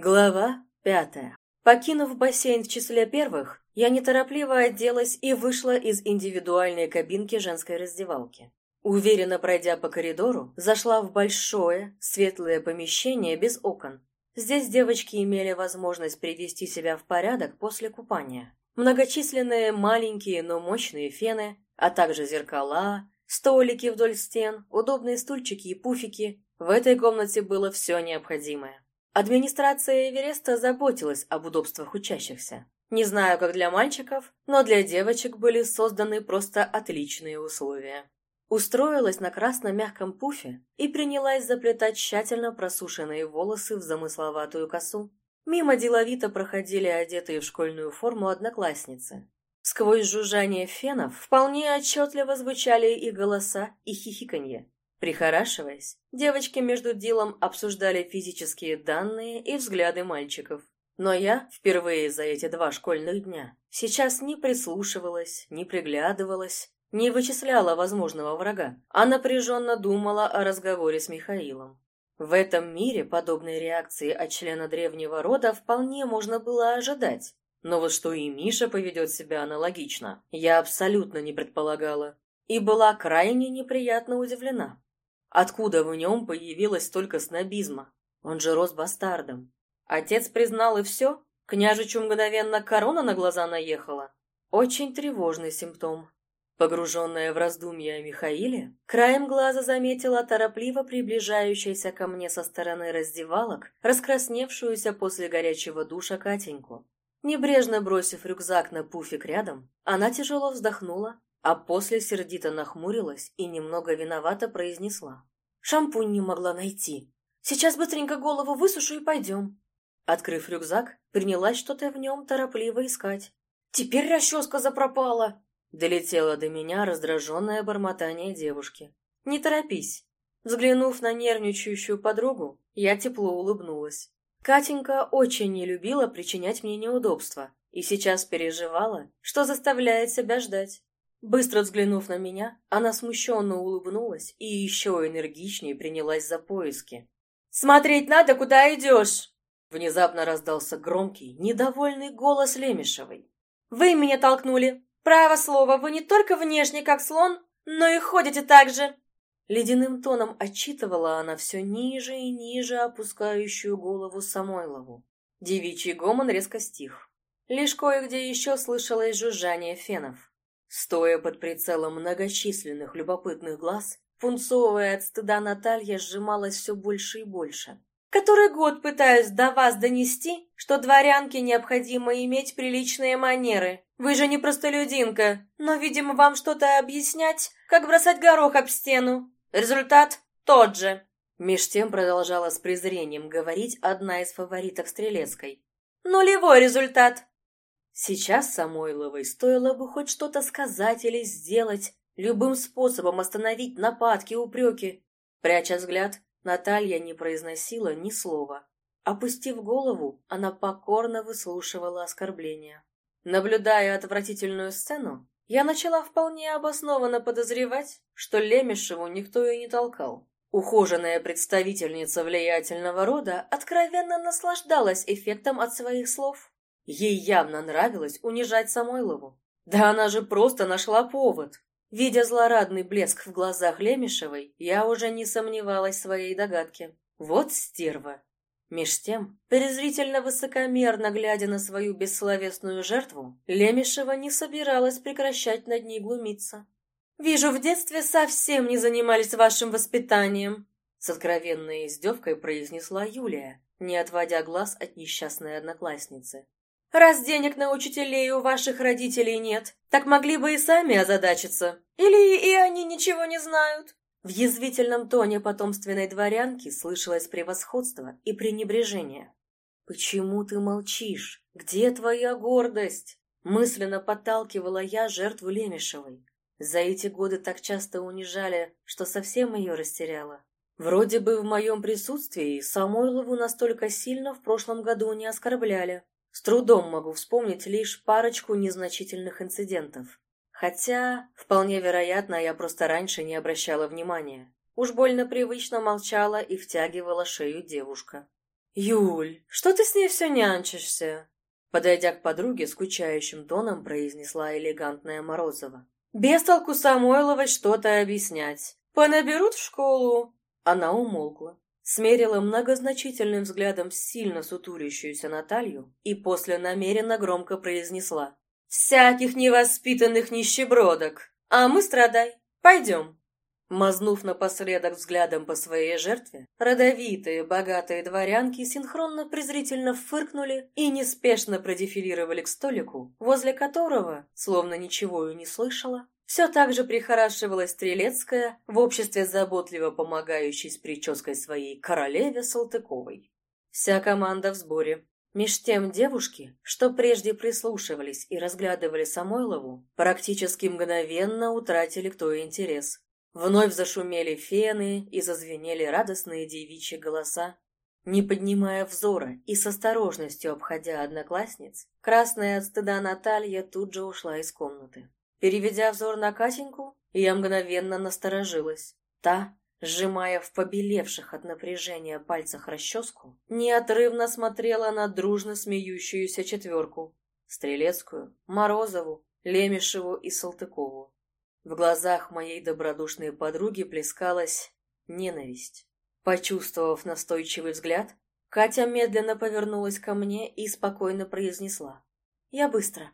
Глава пятая. Покинув бассейн в числе первых, я неторопливо оделась и вышла из индивидуальной кабинки женской раздевалки. Уверенно пройдя по коридору, зашла в большое, светлое помещение без окон. Здесь девочки имели возможность привести себя в порядок после купания. Многочисленные маленькие, но мощные фены, а также зеркала, столики вдоль стен, удобные стульчики и пуфики. В этой комнате было все необходимое. Администрация Эвереста заботилась об удобствах учащихся. Не знаю, как для мальчиков, но для девочек были созданы просто отличные условия. Устроилась на красно-мягком пуфе и принялась заплетать тщательно просушенные волосы в замысловатую косу. Мимо деловито проходили одетые в школьную форму одноклассницы. Сквозь жужжание фенов вполне отчетливо звучали и голоса, и хихиканье. Прихорашиваясь, девочки между делом обсуждали физические данные и взгляды мальчиков. Но я, впервые за эти два школьных дня, сейчас не прислушивалась, не приглядывалась, не вычисляла возможного врага, а напряженно думала о разговоре с Михаилом. В этом мире подобной реакции от члена древнего рода вполне можно было ожидать. Но вот что и Миша поведет себя аналогично, я абсолютно не предполагала. И была крайне неприятно удивлена. Откуда в нем появилось столько снобизма? Он же рос бастардом. Отец признал и все? Княжичу мгновенно корона на глаза наехала? Очень тревожный симптом. Погруженная в раздумья о Михаиле, краем глаза заметила торопливо приближающуюся ко мне со стороны раздевалок, раскрасневшуюся после горячего душа Катеньку. Небрежно бросив рюкзак на пуфик рядом, она тяжело вздохнула, а после сердито нахмурилась и немного виновато произнесла. «Шампунь не могла найти. Сейчас быстренько голову высушу и пойдем». Открыв рюкзак, принялась что-то в нем торопливо искать. «Теперь расческа запропала!» Долетело до меня раздраженное бормотание девушки. «Не торопись!» Взглянув на нервничающую подругу, я тепло улыбнулась. Катенька очень не любила причинять мне неудобства и сейчас переживала, что заставляет себя ждать. Быстро взглянув на меня, она смущенно улыбнулась и еще энергичнее принялась за поиски. «Смотреть надо, куда идешь!» Внезапно раздался громкий, недовольный голос Лемешевой. «Вы меня толкнули! Право слово, вы не только внешне как слон, но и ходите так же!» Ледяным тоном отчитывала она все ниже и ниже опускающую голову Самойлову. Девичий гомон резко стих. Лишь кое-где еще слышалось жужжание фенов. Стоя под прицелом многочисленных любопытных глаз, пунцовая от стыда Наталья сжималась все больше и больше. «Который год пытаюсь до вас донести, что дворянке необходимо иметь приличные манеры. Вы же не простолюдинка, но, видимо, вам что-то объяснять, как бросать горох об стену. Результат тот же». Меж тем продолжала с презрением говорить одна из фавориток Стрелецкой. «Нулевой результат. Сейчас Самойловой стоило бы хоть что-то сказать или сделать, любым способом остановить нападки, упреки. Пряча взгляд, Наталья не произносила ни слова. Опустив голову, она покорно выслушивала оскорбления. Наблюдая отвратительную сцену, я начала вполне обоснованно подозревать, что Лемешеву никто и не толкал. Ухоженная представительница влиятельного рода откровенно наслаждалась эффектом от своих слов. Ей явно нравилось унижать Самойлову. Да она же просто нашла повод. Видя злорадный блеск в глазах Лемешевой, я уже не сомневалась в своей догадке. Вот стерва. Меж тем, презрительно высокомерно глядя на свою бессловесную жертву, Лемешева не собиралась прекращать над ней глумиться. «Вижу, в детстве совсем не занимались вашим воспитанием», с откровенной издевкой произнесла Юлия, не отводя глаз от несчастной одноклассницы. Раз денег на учителей у ваших родителей нет, так могли бы и сами озадачиться. Или и они ничего не знают. В язвительном тоне потомственной дворянки слышалось превосходство и пренебрежение. «Почему ты молчишь? Где твоя гордость?» Мысленно подталкивала я жертву Лемешевой. За эти годы так часто унижали, что совсем ее растеряла. Вроде бы в моем присутствии Самойлову настолько сильно в прошлом году не оскорбляли. С трудом могу вспомнить лишь парочку незначительных инцидентов. Хотя, вполне вероятно, я просто раньше не обращала внимания. Уж больно привычно молчала и втягивала шею девушка. «Юль, что ты с ней все нянчишься?» Подойдя к подруге, скучающим тоном произнесла элегантная Морозова. «Без толку Самойловой что-то объяснять. Понаберут в школу!» Она умолкла, смерила многозначительным взглядом сильно сутурящуюся Наталью и после намеренно громко произнесла. «Всяких невоспитанных нищебродок! А мы страдай! Пойдем!» Мазнув напоследок взглядом по своей жертве, родовитые, богатые дворянки синхронно презрительно фыркнули и неспешно продефилировали к столику, возле которого, словно ничего и не слышала, все так же прихорашивалась Стрелецкая в обществе заботливо помогающей с прической своей королеве Салтыковой. Вся команда в сборе. Меж тем девушки, что прежде прислушивались и разглядывали Самойлову, практически мгновенно утратили к той интерес. Вновь зашумели фены и зазвенели радостные девичьи голоса. Не поднимая взора и с осторожностью обходя одноклассниц, красная от стыда Наталья тут же ушла из комнаты. Переведя взор на Катеньку, я мгновенно насторожилась. Та, сжимая в побелевших от напряжения пальцах расческу, неотрывно смотрела на дружно смеющуюся четверку — Стрелецкую, Морозову, Лемешеву и Салтыкову. В глазах моей добродушной подруги плескалась ненависть. Почувствовав настойчивый взгляд, Катя медленно повернулась ко мне и спокойно произнесла. «Я быстро».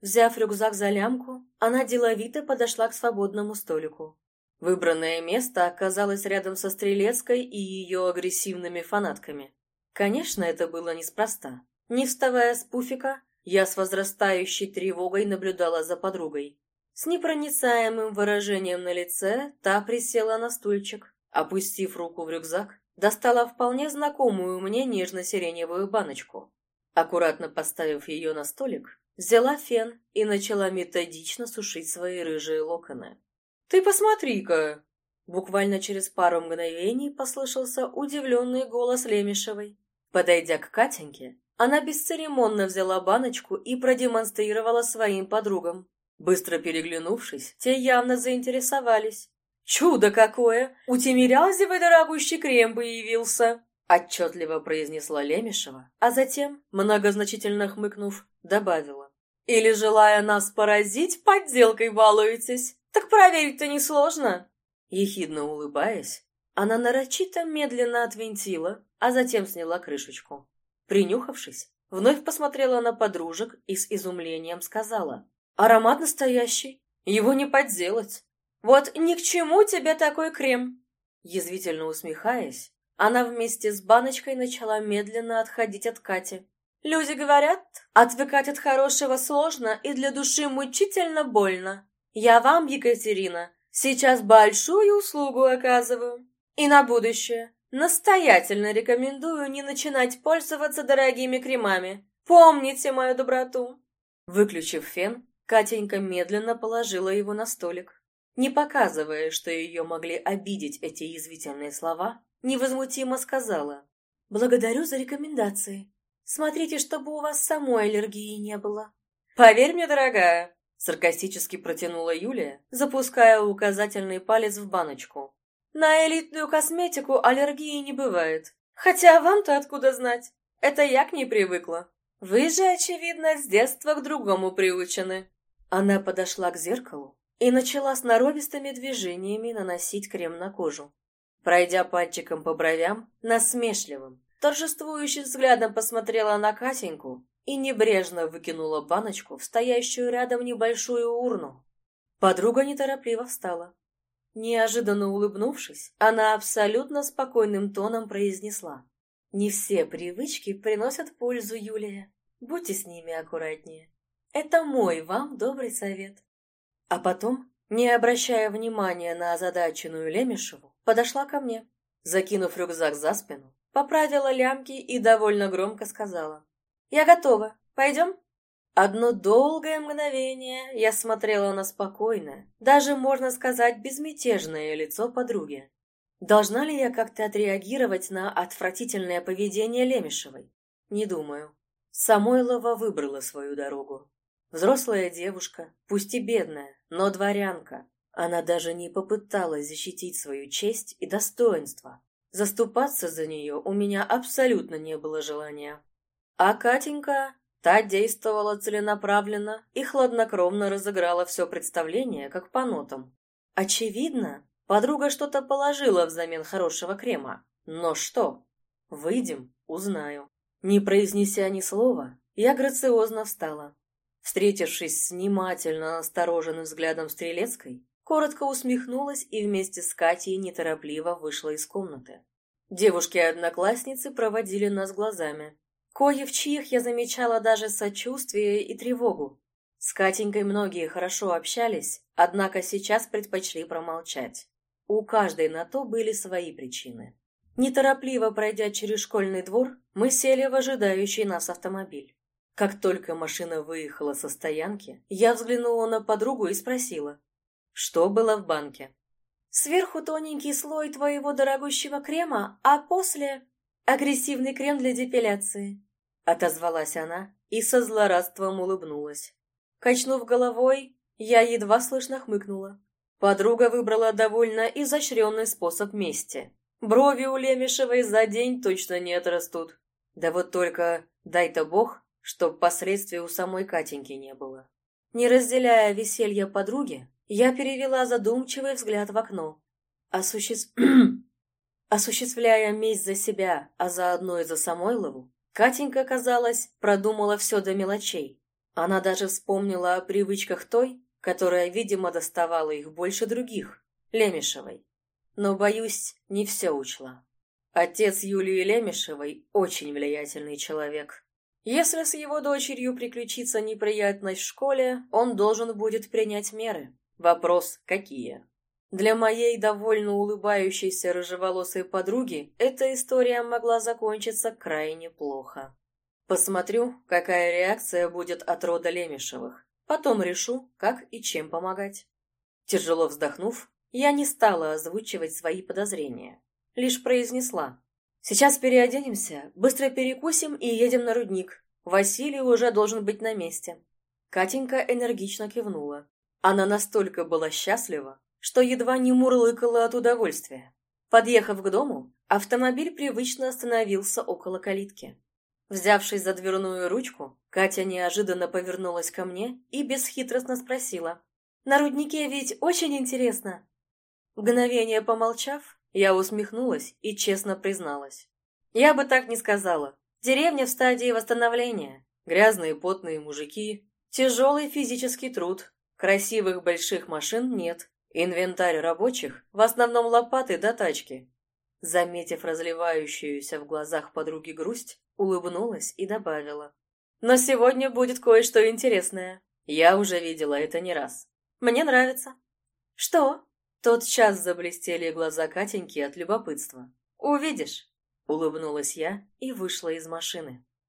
Взяв рюкзак за лямку, она деловито подошла к свободному столику. Выбранное место оказалось рядом со Стрелецкой и ее агрессивными фанатками. Конечно, это было неспроста. Не вставая с пуфика, я с возрастающей тревогой наблюдала за подругой. С непроницаемым выражением на лице та присела на стульчик, опустив руку в рюкзак, достала вполне знакомую мне нежно-сиреневую баночку. Аккуратно поставив ее на столик, взяла фен и начала методично сушить свои рыжие локоны. «Ты посмотри-ка!» Буквально через пару мгновений послышался удивленный голос Лемешевой. Подойдя к Катеньке, она бесцеремонно взяла баночку и продемонстрировала своим подругам. Быстро переглянувшись, те явно заинтересовались. «Чудо какое! У Тимирязевой дорогущий крем появился!» Отчетливо произнесла Лемешева, а затем, многозначительно хмыкнув, добавила. «Или, желая нас поразить, подделкой балуетесь? Так проверить-то несложно!» Ехидно улыбаясь, она нарочито медленно отвинтила, а затем сняла крышечку. Принюхавшись, вновь посмотрела на подружек и с изумлением сказала. Аромат настоящий, его не подделать. Вот ни к чему тебе такой крем. Язвительно усмехаясь, она вместе с баночкой начала медленно отходить от Кати. Люди говорят, отвыкать от хорошего сложно и для души мучительно больно. Я вам, Екатерина, сейчас большую услугу оказываю. И на будущее настоятельно рекомендую не начинать пользоваться дорогими кремами. Помните мою доброту. Выключив фен, Катенька медленно положила его на столик. Не показывая, что ее могли обидеть эти язвительные слова, невозмутимо сказала. «Благодарю за рекомендации. Смотрите, чтобы у вас самой аллергии не было». «Поверь мне, дорогая», — саркастически протянула Юлия, запуская указательный палец в баночку. «На элитную косметику аллергии не бывает. Хотя вам-то откуда знать? Это я к ней привыкла. Вы же, очевидно, с детства к другому приучены». Она подошла к зеркалу и начала с норовистыми движениями наносить крем на кожу. Пройдя пальчиком по бровям, насмешливым, торжествующим взглядом посмотрела на Катеньку и небрежно выкинула баночку в стоящую рядом небольшую урну. Подруга неторопливо встала. Неожиданно улыбнувшись, она абсолютно спокойным тоном произнесла. «Не все привычки приносят пользу, Юлия. Будьте с ними аккуратнее». Это мой вам добрый совет. А потом, не обращая внимания на озадаченную Лемешеву, подошла ко мне. Закинув рюкзак за спину, поправила лямки и довольно громко сказала. «Я готова. Пойдем?» Одно долгое мгновение я смотрела на спокойное, даже, можно сказать, безмятежное лицо подруги. Должна ли я как-то отреагировать на отвратительное поведение Лемешевой? Не думаю. Самойлова выбрала свою дорогу. Взрослая девушка, пусть и бедная, но дворянка. Она даже не попыталась защитить свою честь и достоинство. Заступаться за нее у меня абсолютно не было желания. А Катенька, та действовала целенаправленно и хладнокровно разыграла все представление, как по нотам. Очевидно, подруга что-то положила взамен хорошего крема. Но что? Выйдем, узнаю. Не произнеся ни слова, я грациозно встала. Встретившись с внимательно настороженным взглядом Стрелецкой, коротко усмехнулась и вместе с Катей неторопливо вышла из комнаты. Девушки-одноклассницы проводили нас глазами. Кое в чьих я замечала даже сочувствие и тревогу. С Катенькой многие хорошо общались, однако сейчас предпочли промолчать. У каждой на то были свои причины. Неторопливо пройдя через школьный двор, мы сели в ожидающий нас автомобиль. Как только машина выехала со стоянки, я взглянула на подругу и спросила, что было в банке. «Сверху тоненький слой твоего дорогущего крема, а после — агрессивный крем для депиляции», — отозвалась она и со злорадством улыбнулась. Качнув головой, я едва слышно хмыкнула. Подруга выбрала довольно изощренный способ мести. Брови у Лемешевой за день точно не отрастут. Да вот только, дай-то бог, чтоб последствий у самой Катеньки не было. Не разделяя веселья подруги, я перевела задумчивый взгляд в окно. Осуществ... Осуществляя месть за себя, а заодно и за Самойлову, Катенька, казалось, продумала все до мелочей. Она даже вспомнила о привычках той, которая, видимо, доставала их больше других, Лемешевой но, боюсь, не все учла. Отец Юлии Лемешевой очень влиятельный человек. Если с его дочерью приключится неприятность в школе, он должен будет принять меры. Вопрос, какие? Для моей довольно улыбающейся рыжеволосой подруги эта история могла закончиться крайне плохо. Посмотрю, какая реакция будет от рода Лемешевых. Потом решу, как и чем помогать. Тяжело вздохнув, я не стала озвучивать свои подозрения, лишь произнесла. «Сейчас переоденемся, быстро перекусим и едем на рудник. Василий уже должен быть на месте». Катенька энергично кивнула. Она настолько была счастлива, что едва не мурлыкала от удовольствия. Подъехав к дому, автомобиль привычно остановился около калитки. Взявшись за дверную ручку, Катя неожиданно повернулась ко мне и бесхитростно спросила. «На руднике ведь очень интересно. Мгновение помолчав, я усмехнулась и честно призналась. Я бы так не сказала. Деревня в стадии восстановления. Грязные потные мужики, тяжелый физический труд, красивых больших машин нет, инвентарь рабочих, в основном лопаты до тачки. Заметив разливающуюся в глазах подруги грусть, улыбнулась и добавила. Но сегодня будет кое-что интересное. Я уже видела это не раз. Мне нравится. Что? Тот час заблестели глаза Катеньки от любопытства. «Увидишь!» — улыбнулась я и вышла из машины.